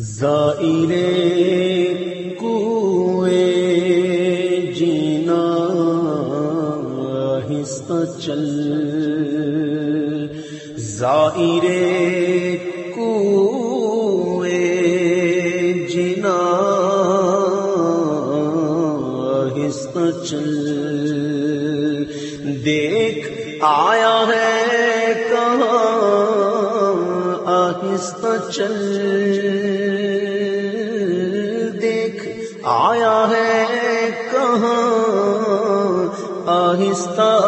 زائر کوئے جینا آہستہ چل۔ زائر کوئے جینا آہستہ چل۔ دیکھ آیا ہے کہاں آہستہ چل۔ آیا ہے کہاں؟ آہستہ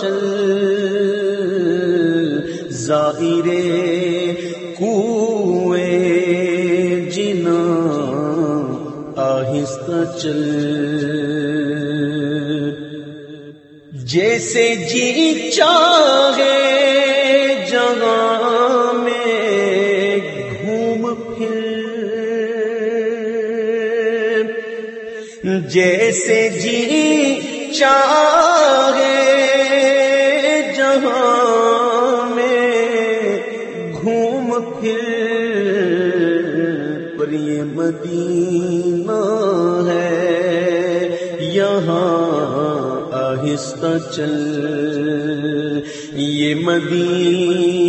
چل۔ ظاہر کوئے جنا۔ آہستہ چل۔ جیسے جی چاہے جگہ جیسے جی چاہے جہاں میں گھوم پھر پر یہ مدینہ ہے۔ یہاں آہستہ چل۔ یہ مدینہ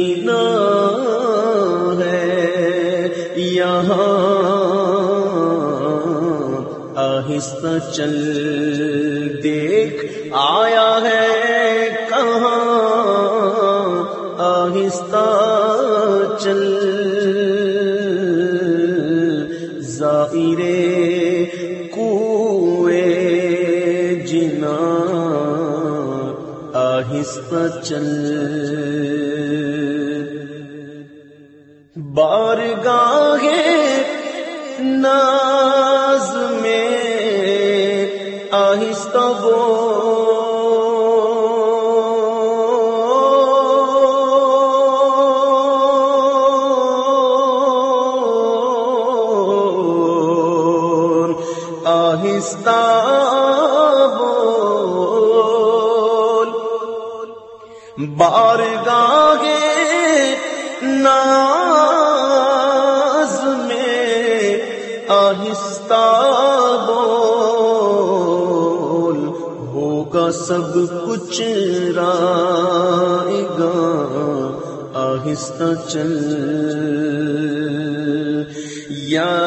آہستہ چل دیکھ، آیا ہے کہاں؟ آہستہ چل۔ ظاہر کوئے جنا۔ آہستہ چل۔ بار گاہے آہستہ آہستہ بول۔ بار سب کچھ رائے گا، آہستہ چل۔ یا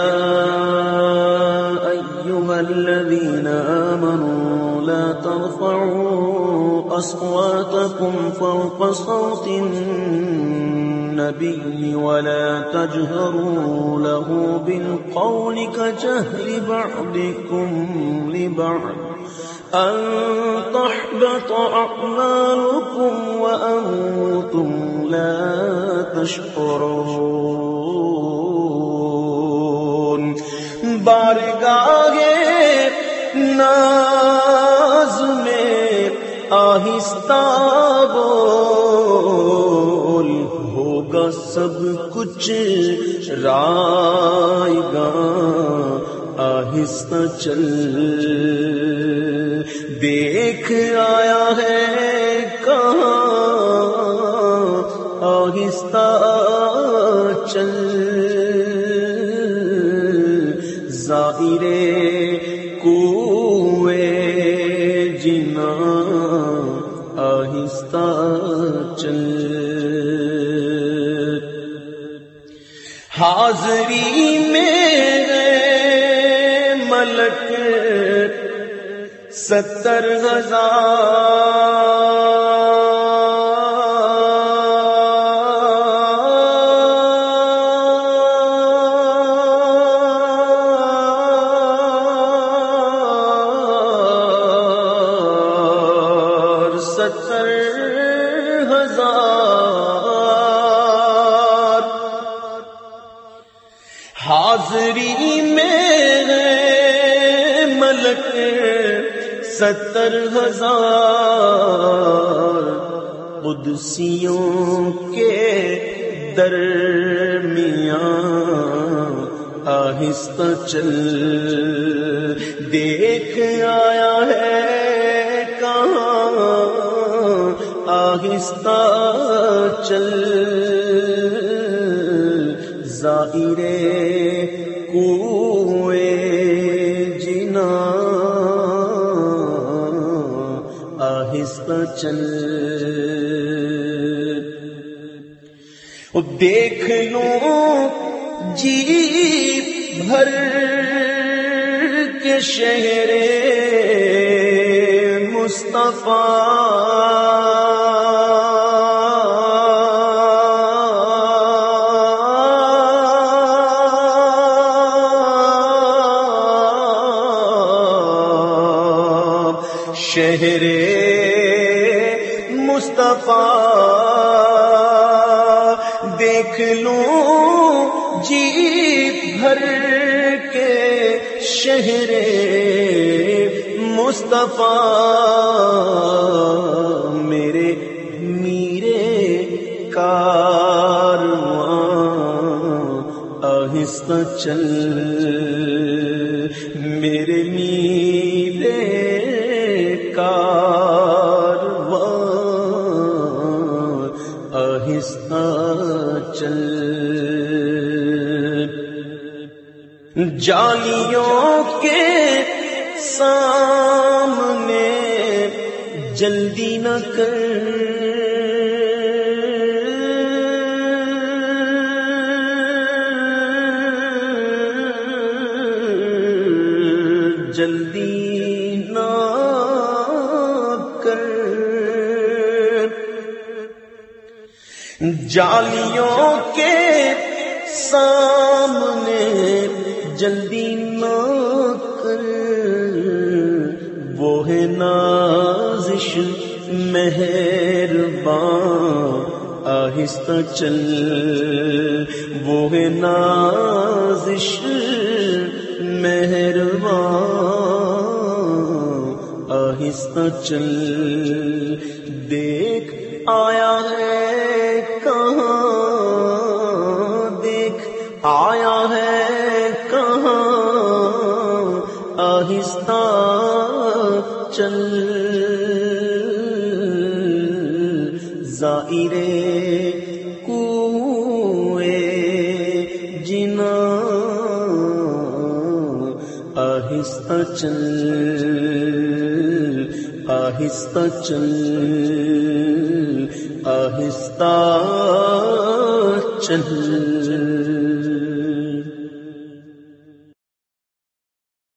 ایوہ الذین آمنوا لا ترفعوا اصواتكم فوق صوت النبي ولا تجهروا له بالقول كجهر بعضكم لبعض۔ أن تحبط أعمالكم وأنتم لا تشعرون. بارگاہ ناز میں آہستہ بول، ہوگا سب کچھ رائے گا آہستہ چل دیکھ آیا ہے کہاں آہستہ چل۔ ظاہر کوئے جنا آہستہ چل۔ حاضری میں ملک ستر ہزار ستر ہزار حاضری میں ستر ہزار قدسیوں کے درمیان آہستہ چل دیکھ آیا ہے کہاں آہستہ چل ظاہر آہستہ چل۔ دیکھ لو جی بھر کے شہر مصطفیٰ۔ مصطفیٰ، دیکھ لوں جی بھر کے شہر مصطفیٰ، میرے میرے کار آہستہ چل، میرے میرے آہستہ جالیوں کے سامنے جلدی نہ کر۔ جالیوں کے سامنے جلدی نہ کر وہ ہے نازش مہربان، آہستہ چل۔ وہ ہے نازش مہربان، آہستہ چل۔ دیکھ، آیا ہے چل۔ ظاہرے کوئے جنا آہستہ چل۔ آہستہ چل۔ آہستہ چل۔